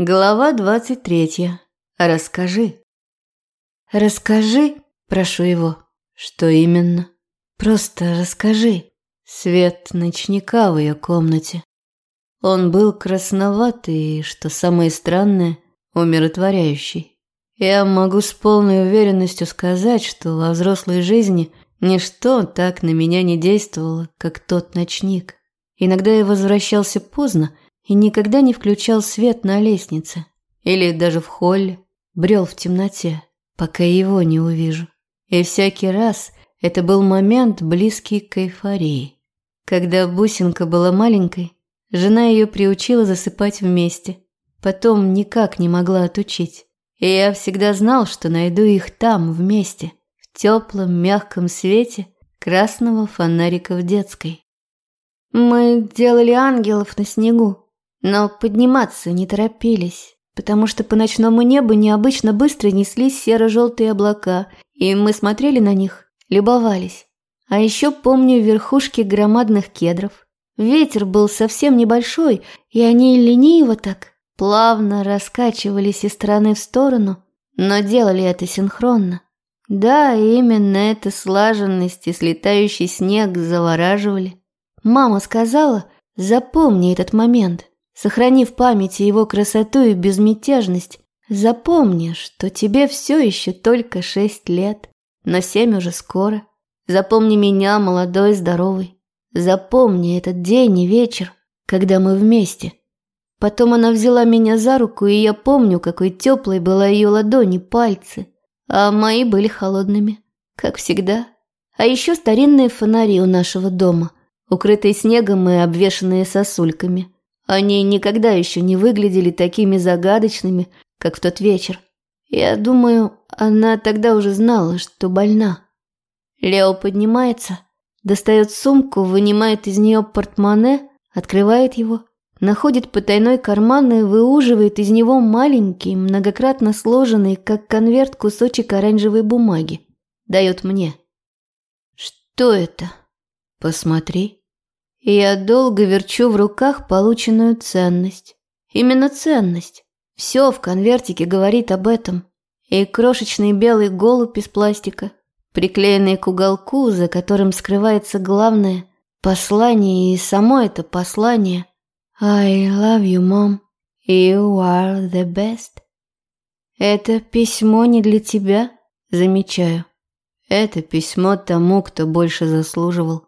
Глава двадцать третья. Расскажи. Расскажи, прошу его. Что именно? Просто расскажи. Свет ночника в ее комнате. Он был красноватый и, что самое странное, умиротворяющий. Я могу с полной уверенностью сказать, что во взрослой жизни ничто так на меня не действовало, как тот ночник. Иногда я возвращался поздно, и никогда не включал свет на лестнице или даже в холле, брел в темноте, пока его не увижу. И всякий раз это был момент, близкий к эйфории. Когда бусинка была маленькой, жена ее приучила засыпать вместе, потом никак не могла отучить. И я всегда знал, что найду их там, вместе, в теплом, мягком свете красного фонарика в детской. Мы делали ангелов на снегу, но подниматься не торопились, потому что по ночному небу необычно быстро неслись серо-желтые облака, и мы смотрели на них, любовались. А еще помню верхушки громадных кедров. Ветер был совсем небольшой, и они лениво так, плавно раскачивались из стороны в сторону, но делали это синхронно. Да, именно эта слаженность и слетающий снег завораживали. Мама сказала, запомни этот момент. Сохрани в памяти его красоту и безмятежность. Запомни, что тебе все еще только шесть лет, но семь уже скоро. Запомни меня, молодой, здоровый. Запомни этот день и вечер, когда мы вместе. Потом она взяла меня за руку, и я помню, какой теплой была ее ладонь и пальцы, а мои были холодными, как всегда. А еще старинные фонари у нашего дома, укрытые снегом и обвешанные сосульками – они никогда еще не выглядели такими загадочными, как в тот вечер. Я думаю, она тогда уже знала, что больна. Лео поднимается, достает сумку, вынимает из нее портмоне, открывает его, находит потайной карман и выуживает из него маленький, многократно сложенный, как конверт, кусочек оранжевой бумаги. Дает мне. «Что это?» «Посмотри». Я долго верчу в руках полученную ценность. Именно ценность. Все в конвертике говорит об этом. И крошечный белый голубь из пластика, приклеенный к уголку, за которым скрывается главное послание, и само это послание «I love you, mom. You are the best». Это письмо не для тебя, замечаю. Это письмо тому, кто больше заслуживал.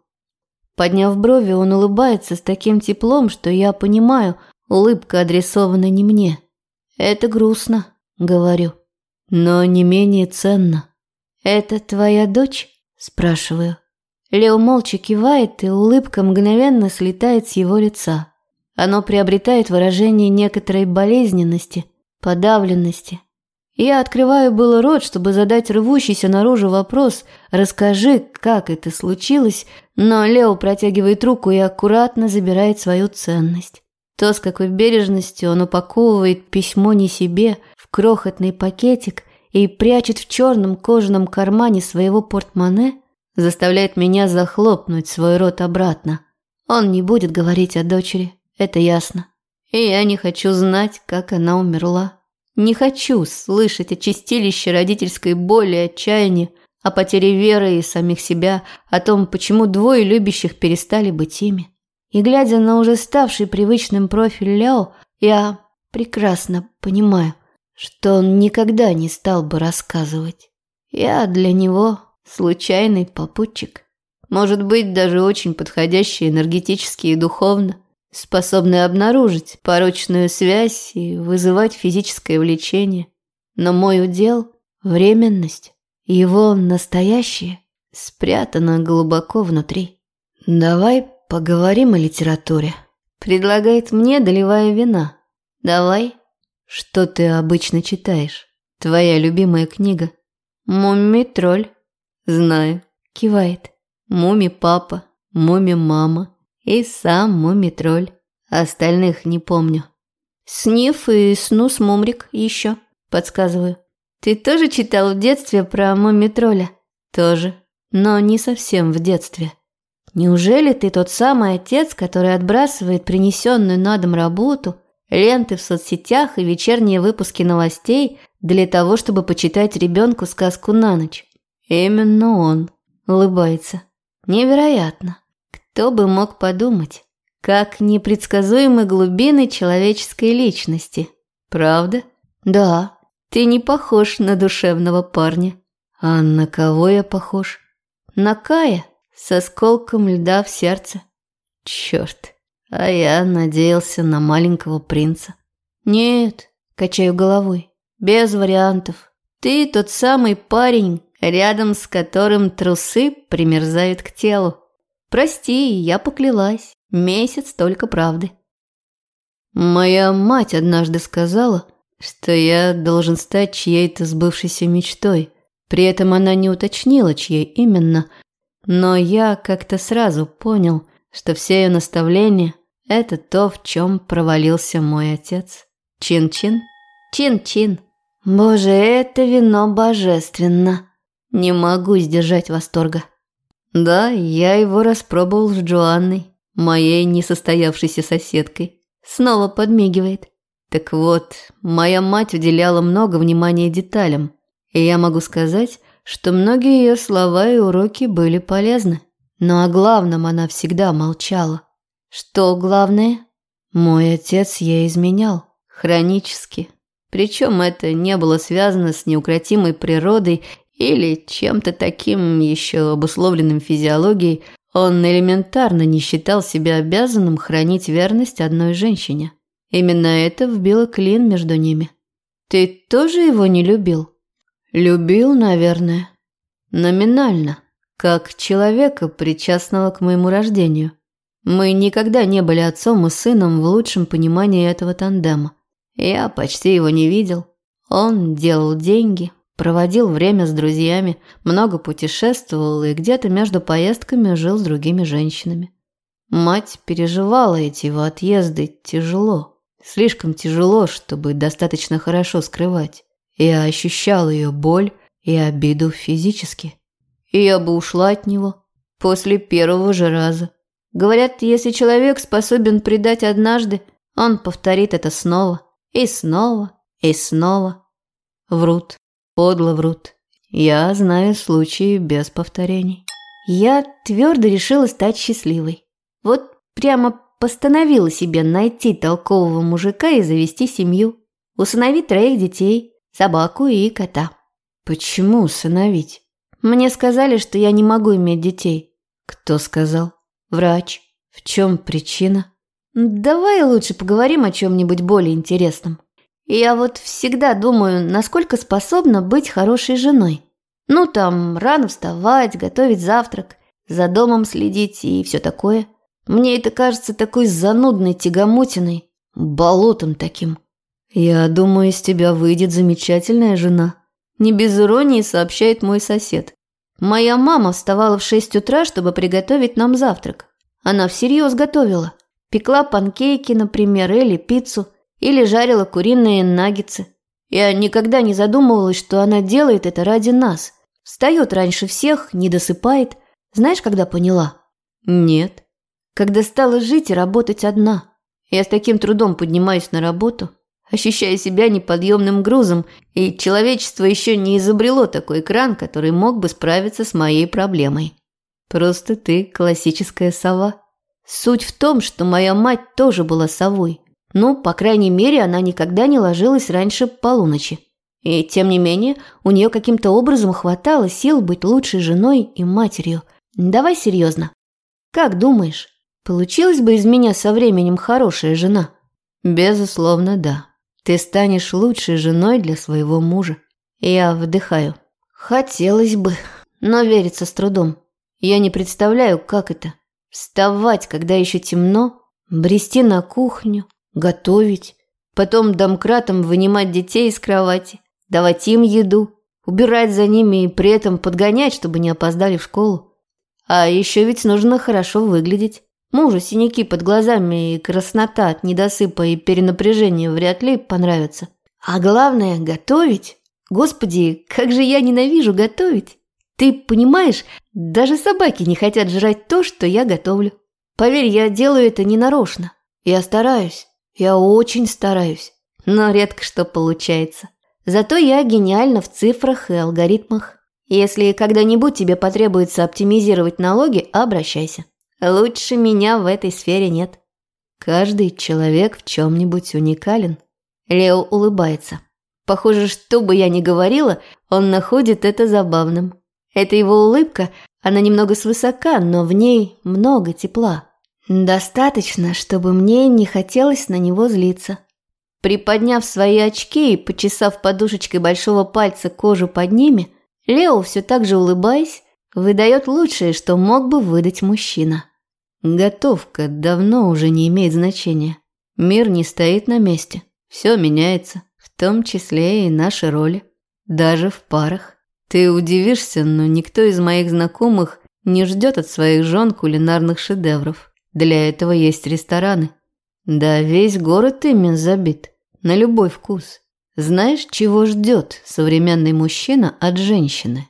Подняв брови, он улыбается с таким теплом, что я понимаю, улыбка адресована не мне. Это грустно, говорю, но не менее ценно. Это твоя дочь? спрашиваю. Лео молча кивает, и улыбка мгновенно слетает с его лица. Оно приобретает выражение некоторой болезненности, подавленности. Я открываю было рот, чтобы задать рвущийся наружу вопрос «Расскажи, как это случилось?», но Лео протягивает руку и аккуратно забирает свою ценность. То, с какой бережностью он упаковывает письмо не себе в крохотный пакетик и прячет в черном кожаном кармане своего портмоне, заставляет меня захлопнуть свой рот обратно. Он не будет говорить о дочери, это ясно. И я не хочу знать, как она умерла. Не хочу слышать о чистилище родительской боли и отчаяния, о потере веры и самих себя, о том, почему двое любящих перестали быть ими. И глядя на уже ставший привычным профиль Лео, я прекрасно понимаю, что он никогда не стал бы рассказывать. Я для него случайный попутчик. Может быть, даже очень подходящий энергетически и духовно способный обнаружить порочную связь и вызывать физическое влечение. Но мой удел – временность, его настоящее спрятано глубоко внутри. «Давай поговорим о литературе», – предлагает мне, доливая вина. «Давай». «Что ты обычно читаешь? Твоя любимая книга?» «Муми-тролль». «Знаю», – кивает. «Муми-папа», «Муми-мама», и сам мумитроль. Остальных не помню. Сниф и Снус Мумрик еще, подсказываю. Ты тоже читал в детстве про мумитроля? Тоже, но не совсем в детстве. Неужели ты тот самый отец, который отбрасывает принесенную на дом работу, ленты в соцсетях и вечерние выпуски новостей для того, чтобы почитать ребенку сказку на ночь. Именно он улыбается. Невероятно. Кто бы мог подумать, как непредсказуемы глубины человеческой личности. Правда? Да, ты не похож на душевного парня. А на кого я похож? На Кая с осколком льда в сердце. Черт, а я надеялся на маленького принца. Нет, качаю головой, без вариантов. Ты тот самый парень, рядом с которым трусы примерзают к телу. Прости, я поклялась. Месяц только правды. Моя мать однажды сказала, что я должен стать чьей-то сбывшейся мечтой. При этом она не уточнила, чьей именно, но я как-то сразу понял, что все ее наставления – это то, в чем провалился мой отец. Чин-чин, чин-чин. Боже, это вино божественно. Не могу сдержать восторга. Да, я его распробовал с Джоанной, моей несостоявшейся соседкой. Снова подмигивает. Так вот, моя мать уделяла много внимания деталям, и я могу сказать, что многие ее слова и уроки были полезны. Но о главном она всегда молчала. Что главное? Мой отец ей изменял. Хронически. Причем это не было связано с неукротимой природой или чем-то таким еще обусловленным физиологией, он элементарно не считал себя обязанным хранить верность одной женщине. Именно это вбило клин между ними. Ты тоже его не любил? Любил, наверное. Номинально, как человека, причастного к моему рождению. Мы никогда не были отцом и сыном в лучшем понимании этого тандема. Я почти его не видел. Он делал деньги, Проводил время с друзьями, много путешествовал и где-то между поездками жил с другими женщинами. Мать переживала эти его отъезды тяжело. Слишком тяжело, чтобы достаточно хорошо скрывать. Я ощущал ее боль и обиду физически. И я бы ушла от него после первого же раза. Говорят, если человек способен предать однажды, он повторит это снова и снова и снова. Врут. Подло врут. Я знаю случаи без повторений. Я твердо решила стать счастливой. Вот прямо постановила себе найти толкового мужика и завести семью. Усыновить троих детей, собаку и кота. Почему усыновить? Мне сказали, что я не могу иметь детей. Кто сказал? Врач. В чем причина? Давай лучше поговорим о чем-нибудь более интересном. Я вот всегда думаю, насколько способна быть хорошей женой. Ну, там, рано вставать, готовить завтрак, за домом следить и все такое. Мне это кажется такой занудной тягомотиной, болотом таким. Я думаю, из тебя выйдет замечательная жена. Не без иронии сообщает мой сосед. Моя мама вставала в шесть утра, чтобы приготовить нам завтрак. Она всерьез готовила. Пекла панкейки, например, или пиццу – или жарила куриные наггетсы. Я никогда не задумывалась, что она делает это ради нас. Встает раньше всех, не досыпает. Знаешь, когда поняла? Нет. Когда стала жить и работать одна. Я с таким трудом поднимаюсь на работу, ощущая себя неподъемным грузом, и человечество еще не изобрело такой кран, который мог бы справиться с моей проблемой. Просто ты классическая сова. Суть в том, что моя мать тоже была совой. Ну, по крайней мере, она никогда не ложилась раньше полуночи. И тем не менее, у нее каким-то образом хватало сил быть лучшей женой и матерью. Давай серьезно. Как думаешь, получилась бы из меня со временем хорошая жена? Безусловно, да. Ты станешь лучшей женой для своего мужа. Я вдыхаю. Хотелось бы, но верится с трудом. Я не представляю, как это. Вставать, когда еще темно, брести на кухню, готовить, потом домкратом вынимать детей из кровати, давать им еду, убирать за ними и при этом подгонять, чтобы не опоздали в школу. А еще ведь нужно хорошо выглядеть. Мужу синяки под глазами и краснота от недосыпа и перенапряжения вряд ли понравятся. А главное – готовить. Господи, как же я ненавижу готовить. Ты понимаешь, даже собаки не хотят жрать то, что я готовлю. Поверь, я делаю это ненарочно. Я стараюсь. Я очень стараюсь, но редко что получается. Зато я гениальна в цифрах и алгоритмах. Если когда-нибудь тебе потребуется оптимизировать налоги, обращайся. Лучше меня в этой сфере нет. Каждый человек в чем-нибудь уникален. Лео улыбается. Похоже, что бы я ни говорила, он находит это забавным. Это его улыбка, она немного свысока, но в ней много тепла. Достаточно, чтобы мне не хотелось на него злиться. Приподняв свои очки и почесав подушечкой большого пальца кожу под ними, Лео, все так же улыбаясь, выдает лучшее, что мог бы выдать мужчина. Готовка давно уже не имеет значения. Мир не стоит на месте. Все меняется, в том числе и наши роли. Даже в парах. Ты удивишься, но никто из моих знакомых не ждет от своих жен кулинарных шедевров. Для этого есть рестораны. Да, весь город ими забит. На любой вкус. Знаешь, чего ждет современный мужчина от женщины?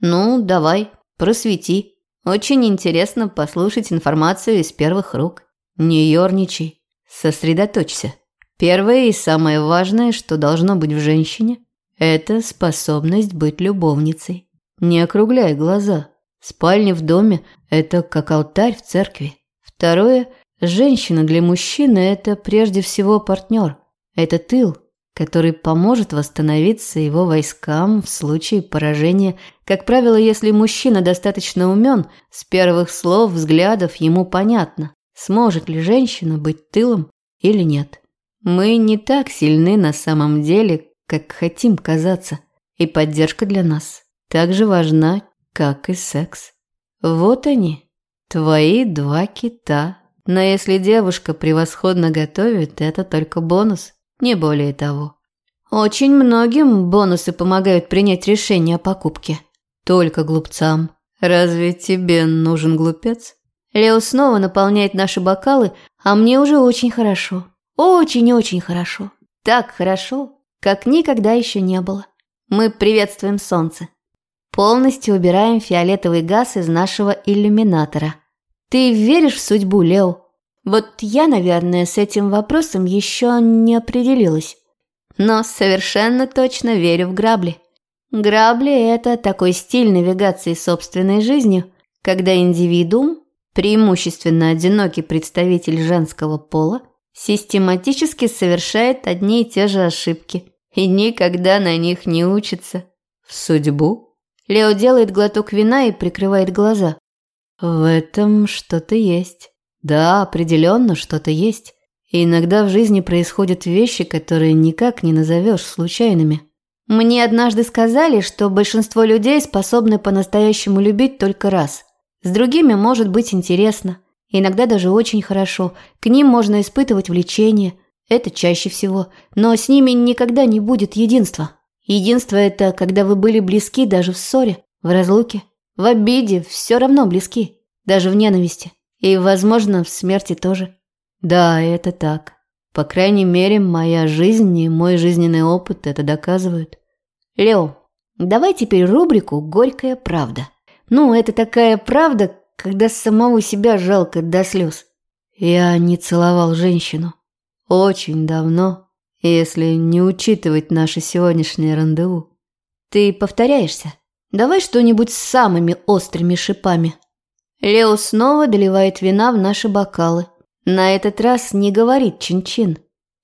Ну, давай, просвети. Очень интересно послушать информацию из первых рук. Не ерничай, сосредоточься. Первое и самое важное, что должно быть в женщине, это способность быть любовницей. Не округляй глаза. Спальня в доме – это как алтарь в церкви. Второе – женщина для мужчины – это прежде всего партнер. Это тыл, который поможет восстановиться его войскам в случае поражения. Как правило, если мужчина достаточно умен, с первых слов, взглядов ему понятно, сможет ли женщина быть тылом или нет. Мы не так сильны на самом деле, как хотим казаться, и поддержка для нас так же важна, как и секс. Вот они, твои два кита. Но если девушка превосходно готовит, это только бонус, не более того. Очень многим бонусы помогают принять решение о покупке. Только глупцам. Разве тебе нужен глупец? Лео снова наполняет наши бокалы, а мне уже очень хорошо. Очень-очень хорошо. Так хорошо, как никогда еще не было. Мы приветствуем солнце. Полностью убираем фиолетовый газ из нашего иллюминатора. Ты веришь в судьбу, Лео? Вот я, наверное, с этим вопросом еще не определилась. Но совершенно точно верю в грабли. Грабли – это такой стиль навигации собственной жизнью, когда индивидуум, преимущественно одинокий представитель женского пола, систематически совершает одни и те же ошибки и никогда на них не учится. В судьбу? Лео делает глоток вина и прикрывает глаза. В этом что-то есть. Да, определенно что-то есть. И иногда в жизни происходят вещи, которые никак не назовешь случайными. Мне однажды сказали, что большинство людей способны по-настоящему любить только раз. С другими может быть интересно, иногда даже очень хорошо. К ним можно испытывать влечение, это чаще всего, но с ними никогда не будет единства. Единство – это когда вы были близки даже в ссоре, в разлуке, в обиде, все равно близки, даже в ненависти. И, возможно, в смерти тоже. Да, это так. По крайней мере, моя жизнь и мой жизненный опыт это доказывают. Лео, давай теперь рубрику «Горькая правда». Ну, это такая правда, когда самого себя жалко до слез. Я не целовал женщину. Очень давно, если не учитывать наше сегодняшнее рандеву. Ты повторяешься? Давай что-нибудь с самыми острыми шипами. Лео снова доливает вина в наши бокалы. На этот раз не говорит чин-чин.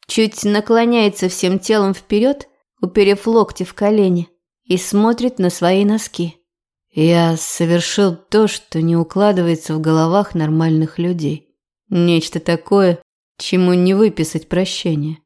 Чуть наклоняется всем телом вперед, уперев локти в колени, и смотрит на свои носки. Я совершил то, что не укладывается в головах нормальных людей. Нечто такое, чему не выписать прощение.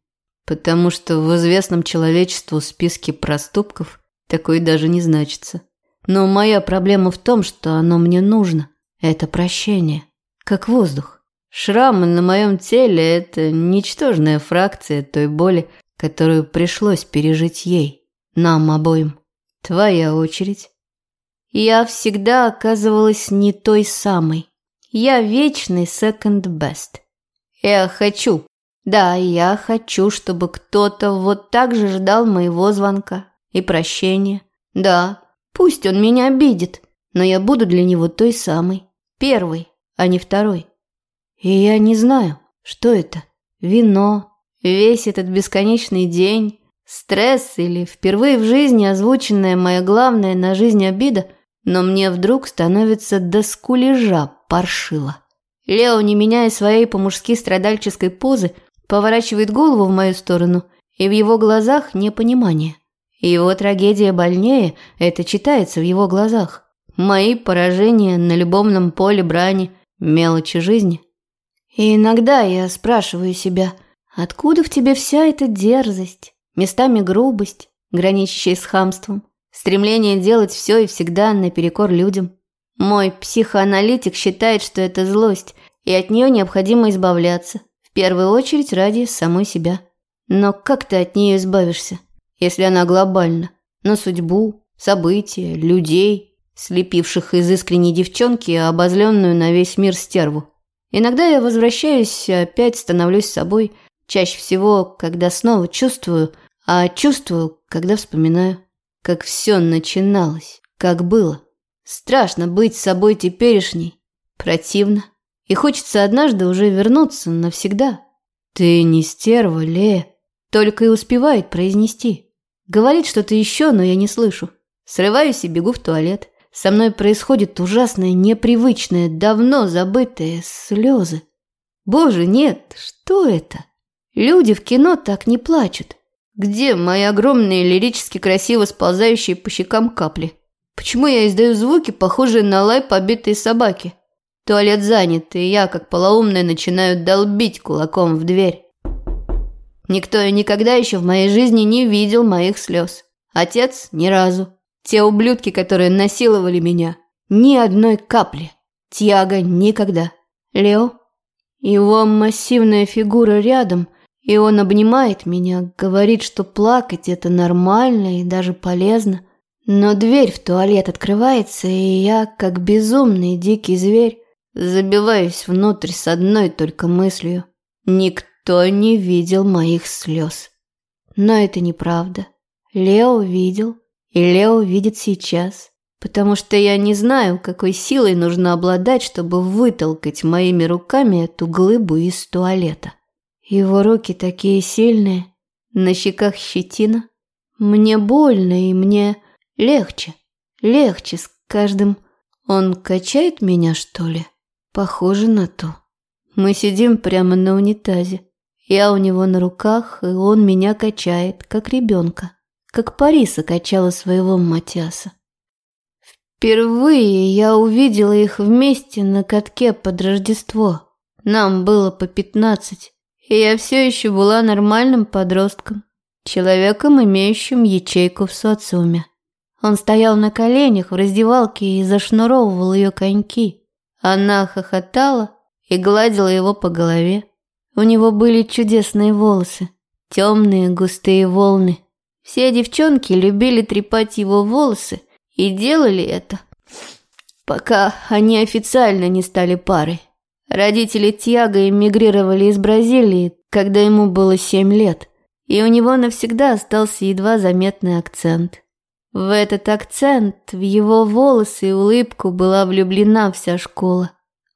Потому что в известном человечеству списке проступков такой даже не значится. Но моя проблема в том, что оно мне нужно. Это прощение. Как воздух. Шрамы на моем теле – это ничтожная фракция той боли, которую пришлось пережить ей. Нам обоим. Твоя очередь. Я всегда оказывалась не той самой. Я вечный second best. Я хочу. Да, я хочу, чтобы кто-то вот так же ждал моего звонка и прощения. Да, пусть он меня обидит, но я буду для него той самой. Первый, а не второй. И я не знаю, что это. вино, весь этот бесконечный день, стресс или впервые в жизни озвученная моя главная на жизнь обида, но мне вдруг становится до скулежа паршиво. Лео, не меняя своей по-мужски страдальческой позы, поворачивает голову в мою сторону, и в его глазах непонимание. Его трагедия больнее, это читается в его глазах. Мои поражения на любовном поле брани, мелочи жизни. И иногда я спрашиваю себя, откуда в тебе вся эта дерзость, местами грубость, граничащая с хамством, стремление делать все и всегда наперекор людям. Мой психоаналитик считает, что это злость, и от нее необходимо избавляться, первую очередь ради самой себя. Но как ты от нее избавишься? если она глобальна, на судьбу, события, людей, слепивших из искренней девчонки обозленную на весь мир стерву. Иногда я возвращаюсь, опять становлюсь собой, чаще всего, когда снова чувствую, а чувствую, когда вспоминаю, как все начиналось, как было. Страшно быть собой теперешней, противно, и хочется однажды уже вернуться навсегда. «Ты не стерва, Лея», только и успевает произнести. Говорит что-то еще, но я не слышу. Срываюсь и бегу в туалет. Со мной происходит ужасное, непривычное, давно забытое слезы. Боже, нет, что это? Люди в кино так не плачут. Где мои огромные лирически красиво сползающие по щекам капли? Почему я издаю звуки, похожие на лай побитой собаки? Туалет занят, и я, как полоумная, начинаю долбить кулаком в дверь. Никто и никогда еще в моей жизни не видел моих слез. Отец ни разу. Те ублюдки, которые насиловали меня. Ни одной капли. Тьяга никогда. Лео? Его массивная фигура рядом, и он обнимает меня, говорит, что плакать это нормально и даже полезно. Но дверь в туалет открывается, и я, как безумный дикий зверь, забиваюсь внутрь с одной только мыслью. Никто не видел моих слез. Но это неправда. Лео видел, и Лео видит сейчас, потому что я не знаю, какой силой нужно обладать, чтобы вытолкать моими руками эту глыбу из туалета. Его руки такие сильные, на щеках щетина. Мне больно, и мне легче, легче с каждым. Он качает меня, что ли? Похоже на то. Мы сидим прямо на унитазе. Я у него на руках, и он меня качает, как ребенка, как Париса качала своего Матиаса. Впервые я увидела их вместе на катке под Рождество. Нам было по пятнадцать, и я все еще была нормальным подростком, человеком, имеющим ячейку в социуме. Он стоял на коленях в раздевалке и зашнуровывал ее коньки. Она хохотала и гладила его по голове. У него были чудесные волосы, темные густые волны. Все девчонки любили трепать его волосы и делали это, пока они официально не стали парой. Родители Тьяго эмигрировали из Бразилии, когда ему было семь лет, и у него навсегда остался едва заметный акцент. В этот акцент, в его волосы и улыбку была влюблена вся школа.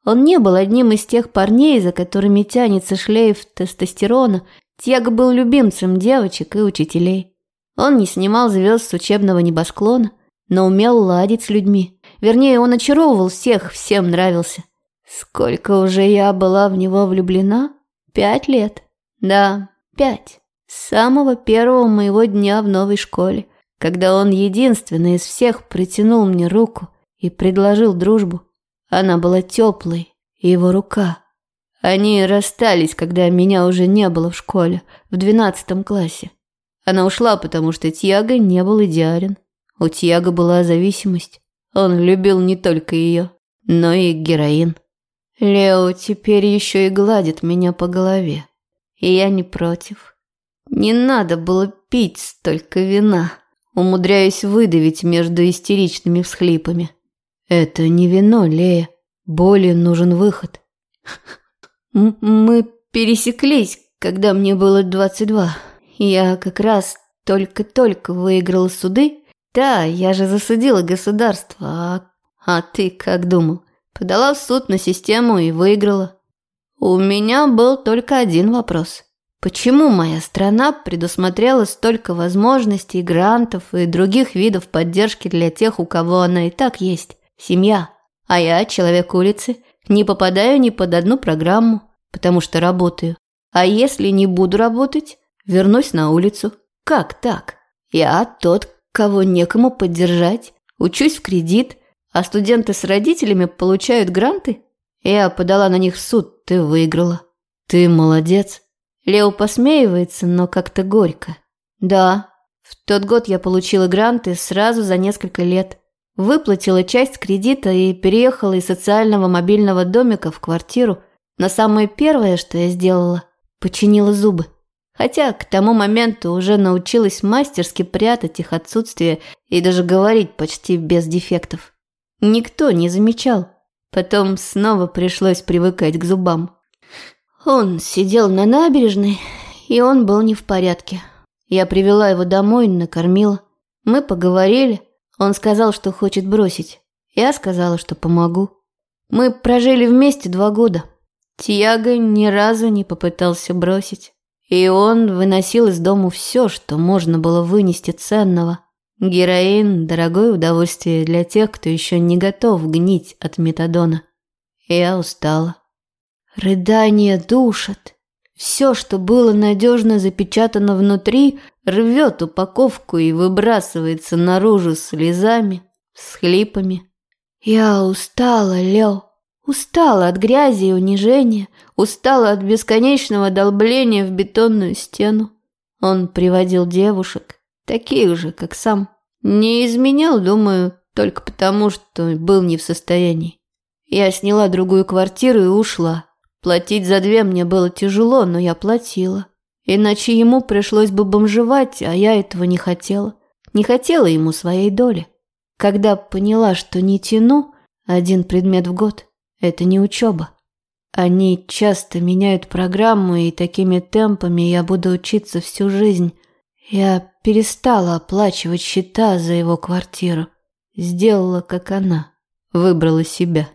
Он не был одним из тех парней, за которыми тянется шлейф тестостерона. Тьяго был любимцем девочек и учителей. Он не снимал звезд с учебного небосклона, но умел ладить с людьми. Вернее, он очаровывал всех, всем нравился. Сколько уже я была в него влюблена? Пять лет. Да, пять. С самого первого моего дня в новой школе, когда он единственный из всех протянул мне руку и предложил дружбу. Она была теплой, и его рука. Они расстались, когда меня уже не было в школе, в двенадцатом классе. Она ушла, потому что Тьяго не был идеален. У Тьяго была зависимость. Он любил не только ее, но и героин. Лео теперь еще и гладит меня по голове. И я не против. Не надо было пить столько вина, умудряясь выдавить между истеричными всхлипами. Это не вино, Лея. Боли нужен выход. Мы пересеклись, когда мне было 22. Я как раз только-только выиграла суды. Да, я же засудила государство. А, а ты как думал? Подала в суд на систему и выиграла. У меня был только один вопрос. Почему моя страна предусмотрела столько возможностей, грантов и других видов поддержки для тех, у кого она и так есть? Семья. А я, человек улицы, не попадаю ни под одну программу, потому что работаю. А если не буду работать, вернусь на улицу. Как так? Я тот, кого некому поддержать, учусь в кредит, а студенты с родителями получают гранты? Я подала на них в суд, ты выиграла. Ты молодец. Лео посмеивается, но как-то горько. Да, в тот год я получила гранты сразу за несколько лет. Выплатила часть кредита и переехала из социального мобильного домика в квартиру. Но самое первое, что я сделала, починила зубы. Хотя к тому моменту уже научилась мастерски прятать их отсутствие и даже говорить почти без дефектов. Никто не замечал. Потом снова пришлось привыкать к зубам. Он сидел на набережной, и он был не в порядке. Я привела его домой, накормила. Мы поговорили. Он сказал, что хочет бросить. Я сказала, что помогу. Мы прожили вместе два года. Тиаго ни разу не попытался бросить. И он выносил из дому все, что можно было вынести ценного. Героин – дорогое удовольствие для тех, кто еще не готов гнить от метадона. Я устала. Рыдание душат. Все, что было надежно запечатано внутри, рвет упаковку и выбрасывается наружу слезами, схлипами. Я устала, Лео. Устала от грязи и унижения, устала от бесконечного долбления в бетонную стену. Он приводил девушек, таких же, как сам. Не изменял, думаю, только потому, что был не в состоянии. Я сняла другую квартиру и ушла. Платить за две мне было тяжело, но я платила. Иначе ему пришлось бы бомжевать, а я этого не хотела. Не хотела ему своей доли. Когда поняла, что не тяну один предмет в год, это не учеба. Они часто меняют программу, и такими темпами я буду учиться всю жизнь. Я перестала оплачивать счета за его квартиру. Сделала, как она. Выбрала себя.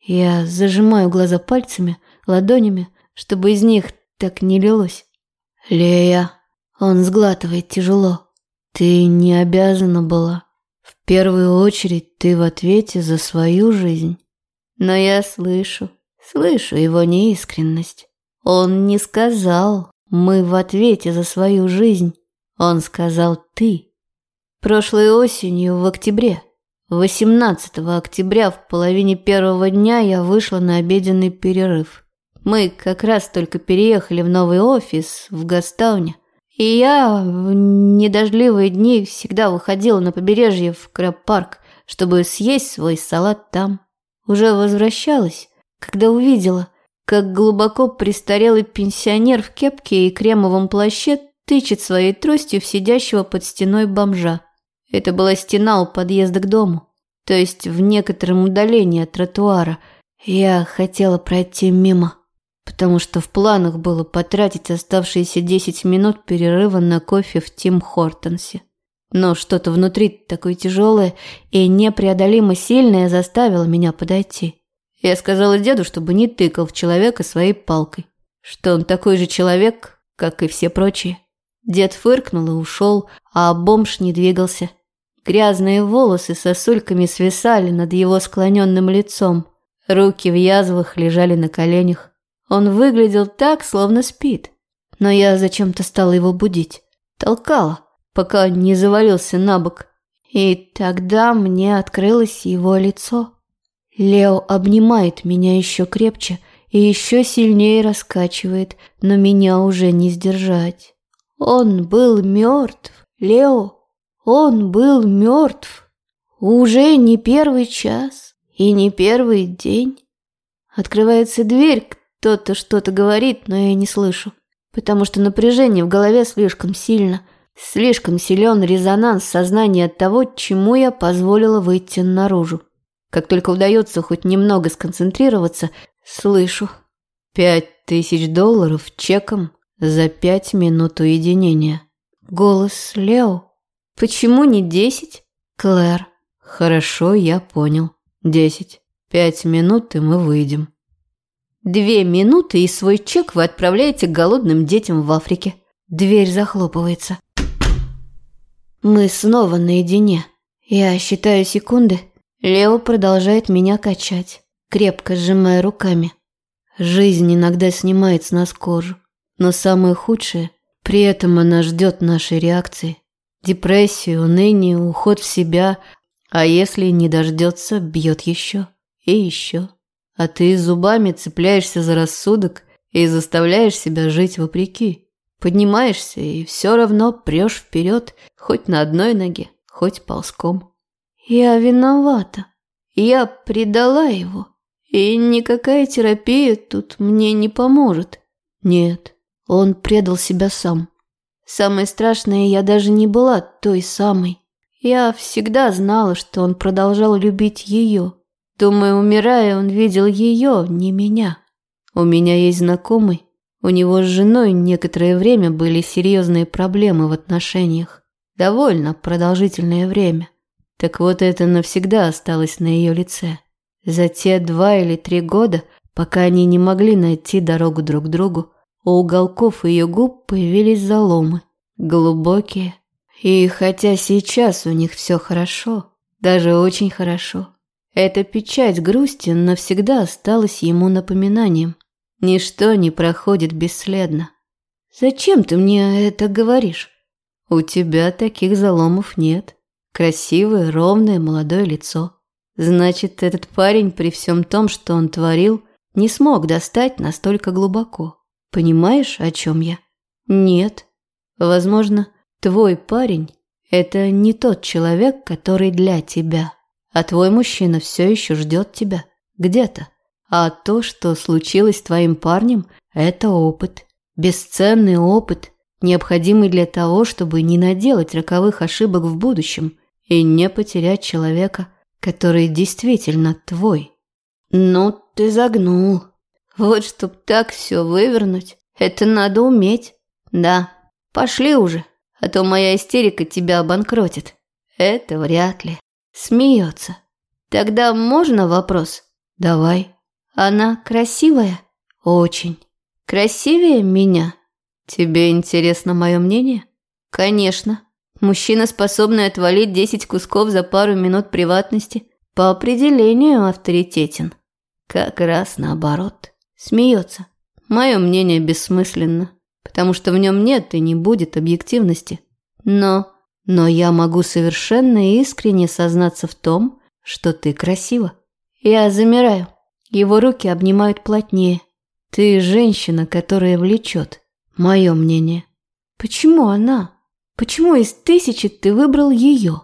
Я зажимаю глаза пальцами, ладонями, чтобы из них так не лилось. «Лея!» Он сглатывает тяжело. «Ты не обязана была. В первую очередь ты в ответе за свою жизнь». Но я слышу, слышу его неискренность. Он не сказал «мы в ответе за свою жизнь». Он сказал «ты». Прошлой осенью в октябре, 18 октября в половине первого дня я вышла на обеденный перерыв. Мы как раз только переехали в новый офис в Гастауне. И я в недождливые дни всегда выходила на побережье в Краб-парк, чтобы съесть свой салат там. Уже возвращалась, когда увидела, как глубоко престарелый пенсионер в кепке и кремовом плаще тычет своей тростью в сидящего под стеной бомжа. Это была стена у подъезда к дому, то есть в некотором удалении от тротуара. Я хотела пройти мимо потому что в планах было потратить оставшиеся 10 минут перерыва на кофе в Тим Хортонсе. Но что-то внутри такое тяжелое и непреодолимо сильное заставило меня подойти. Я сказала деду, чтобы не тыкал в человека своей палкой, что он такой же человек, как и все прочие. Дед фыркнул и ушел, а бомж не двигался. Грязные волосы сосульками свисали над его склоненным лицом. Руки в язвах лежали на коленях. Он выглядел так, словно спит. Но я зачем-то стала его будить. Толкала, пока не завалился на бок. И тогда мне открылось его лицо. Лео обнимает меня еще крепче и еще сильнее раскачивает, но меня уже не сдержать. Он был мертв, Лео. Он был мертв. Уже не первый час и не первый день. Открывается дверь, кто-то что-то говорит, но я не слышу, потому что напряжение в голове слишком сильно, слишком силен резонанс сознания от того, чему я позволила выйти наружу. Как только удается хоть немного сконцентрироваться, слышу. Пять тысяч долларов чеком за пять минут уединения. Голос Лео. Почему не десять? Клэр. Хорошо, я понял. Десять. Пять минут, и мы выйдем. Две минуты и свой чек вы отправляете голодным детям в Африке. Дверь захлопывается. Мы снова наедине. Я считаю секунды. Лео продолжает меня качать, крепко сжимая руками. Жизнь иногда снимает с нас кожу. Но самое худшее, при этом она ждет нашей реакции. Депрессию, уныние, уход в себя, а если не дождется, бьет еще и еще. А ты зубами цепляешься за рассудок и заставляешь себя жить вопреки. Поднимаешься и все равно прешь вперед, хоть на одной ноге, хоть ползком. Я виновата. Я предала его. И никакая терапия тут мне не поможет. Нет, он предал себя сам. Самое страшное, я даже не была той самой. Я всегда знала, что он продолжал любить ее. Думаю, умирая, он видел ее, не меня. У меня есть знакомый. У него с женой некоторое время были серьезные проблемы в отношениях. Довольно продолжительное время. Так вот это навсегда осталось на ее лице. За те два или три года, пока они не могли найти дорогу друг к другу, у уголков ее губ появились заломы, глубокие. И хотя сейчас у них все хорошо, даже очень хорошо, эта печать грусти навсегда осталась ему напоминанием. Ничто не проходит бесследно. «Зачем ты мне это говоришь?» «У тебя таких заломов нет. Красивое, ровное, молодое лицо. Значит, этот парень при всем том, что он творил, не смог достать настолько глубоко. Понимаешь, о чем я? Нет. Возможно, твой парень – это не тот человек, который для тебя. А твой мужчина все еще ждет тебя. Где-то. А то, что случилось с твоим парнем – это опыт. Бесценный опыт, необходимый для того, чтобы не наделать роковых ошибок в будущем и не потерять человека, который действительно твой. Ну, ты загнул. Вот чтоб так все вывернуть, это надо уметь. Да, пошли уже, а то моя истерика тебя обанкротит. Это вряд ли. Смеется. Тогда можно вопрос? Давай. Она красивая? Очень. Красивее меня? Тебе интересно мое мнение? Конечно. Мужчина, способный отвалить 10 кусков за пару минут приватности, по определению авторитетен. Как раз наоборот. Смеется. Мое мнение бессмысленно, потому что в нем нет и не будет объективности. Но но я могу совершенно искренне сознаться в том, что ты красива. Я замираю. Его руки обнимают плотнее. Ты женщина, которая влечет. Мое мнение. Почему она? Почему из тысячи ты выбрал ее?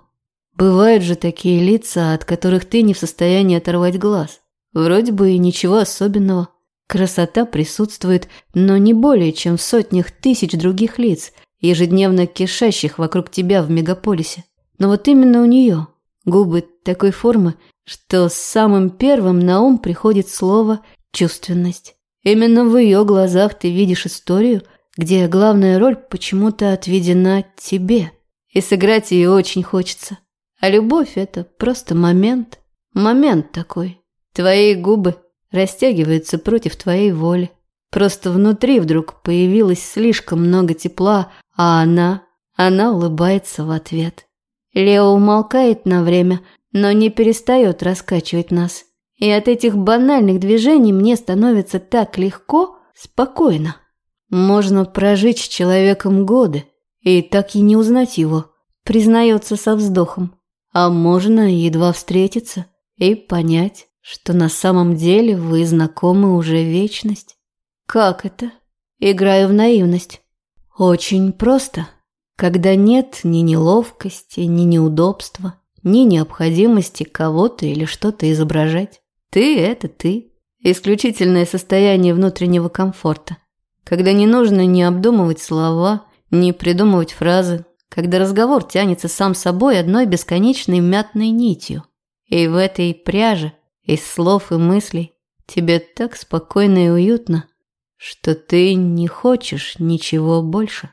Бывают же такие лица, от которых ты не в состоянии оторвать глаз. Вроде бы и ничего особенного. Красота присутствует, но не более чем в сотнях тысяч других лиц, ежедневно кишащих вокруг тебя в мегаполисе. Но вот именно у нее губы такой формы, что самым первым на ум приходит слово «чувственность». Именно в ее глазах ты видишь историю, где главная роль почему-то отведена тебе. И сыграть ее очень хочется. А любовь – это просто момент. Момент такой. Твои губы растягиваются против твоей воли. Просто внутри вдруг появилось слишком много тепла, а она, она улыбается в ответ. Лео умолкает на время, но не перестает раскачивать нас. И от этих банальных движений мне становится так легко, спокойно. Можно прожить с человеком годы и так и не узнать его, признается со вздохом. А можно едва встретиться и понять, что на самом деле вы знакомы уже вечность. Как это? Играю в наивность. Очень просто. Когда нет ни неловкости, ни неудобства, ни необходимости кого-то или что-то изображать. Ты – это ты. Исключительное состояние внутреннего комфорта. Когда не нужно ни обдумывать слова, ни придумывать фразы. Когда разговор тянется сам собой одной бесконечной мятной нитью. И в этой пряже из слов и мыслей тебе так спокойно и уютно, что ты не хочешь ничего больше.